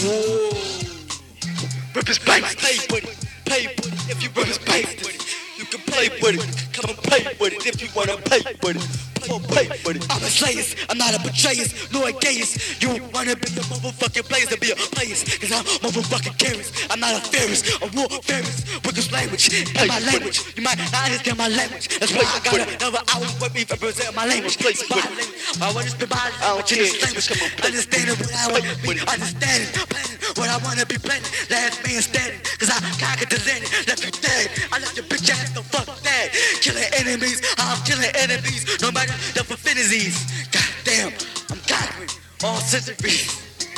Rip his banks, play with it, pay with it. If you rip his banks, you can play with it. Come and play with it if you wanna play with it. Play with it. I'm a slayers, I'm not a betrayers, nor a gayest. You wanna be a motherfucking players to be a players. Cause I'm motherfucking careless. I'm not a fairest, a war fairest. Language, in my language. You might not understand my language. That's why I got another hour with me represent my language. Place my language. I wanna spit my language in this language. Understanding what I wanna be, understanding, planning what I wanna be planning. Last man standing, cause I conquered the land, left you dead. I left your bitch ass the fuck dead. Killing enemies, I'm killing enemies, no matter the affinities. Goddamn, I'm conquering all centuries.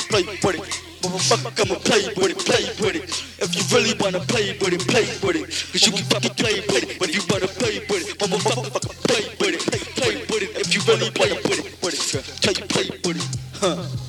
Play with it. Motherfucker, come and play with it, play with it. If you really wanna play with it, play with it. Cause you can fucking play with it, but if you wanna play with it, motherfucker, play with it, play with it. If you really play with it, with it, play, play with it, huh?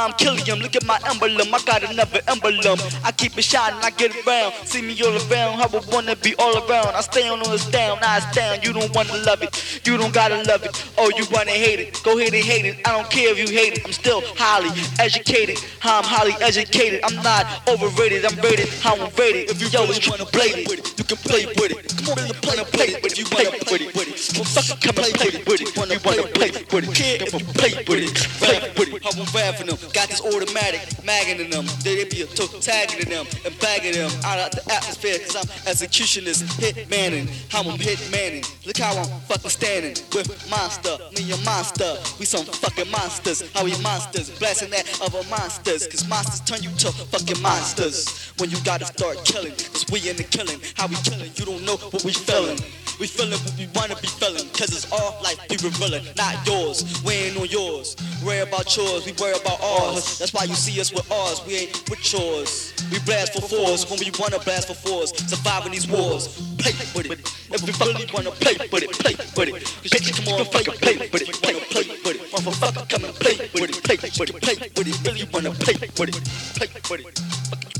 I'm Killium. Look at my emblem. I got another emblem. I keep it shining, I get around. See me all around. How I would wanna be all around. I stay on this down, I stand. You don't wanna love it. You don't gotta love it. Oh, you wanna hate it. Go ahead and hate it. I don't care if you hate it. I'm still highly educated. I'm highly educated. I'm not overrated. I'm rated. How I'm rated. If you yo, it's wanna play with it, you can play with it. Come on, play, play with it. You play with it. Well, fucking come and play with it. You wanna play with it. Care you play with it. Play with it. I'm rapping. Got this automatic magging in them. They be a toe tagging in them and bagging them out of the atmosphere. Cause I'm executionist, hit manning. How I'm hit manning. Look how I'm fucking standing with monster. Me and monster. We some fucking monsters. How we monsters. Blasting that other monsters. Cause monsters turn you to fucking monsters. When you gotta start killing. Cause we in the killing. How we killing. You don't know what we feeling. We feeling what we wanna be feeling. Cause it's our life we revealing. Not yours. We ain't on yours. Worry about yours. We worry about ours. That's why you see us with ours. We ain't with yours. We blast for fours when we wanna blast for fours. Surviving these wars. Play with it. If we really wanna play with it, play with it. Bitch, come on, fucking play with it. Play with it. Motherfucker, come and play with it. Play with it. Play with it. Really wanna play with it. Play with it.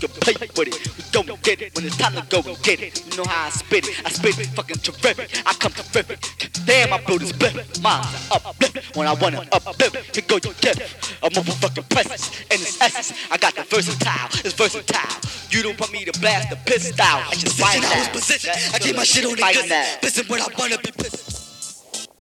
You play with it. We go and get it when it's time to go and get it. You know how I spit it. I spit it fucking terrific. I come terrific. Damn, I blow this blip. Mine's uplift when I wanna uplift. to go your gift. A motherfucking presence in its essence. I got the versatile. It's versatile. You don't want me to blast the pistol. I just find that. I keep my shit on the good. Listen when I wanna be pissed.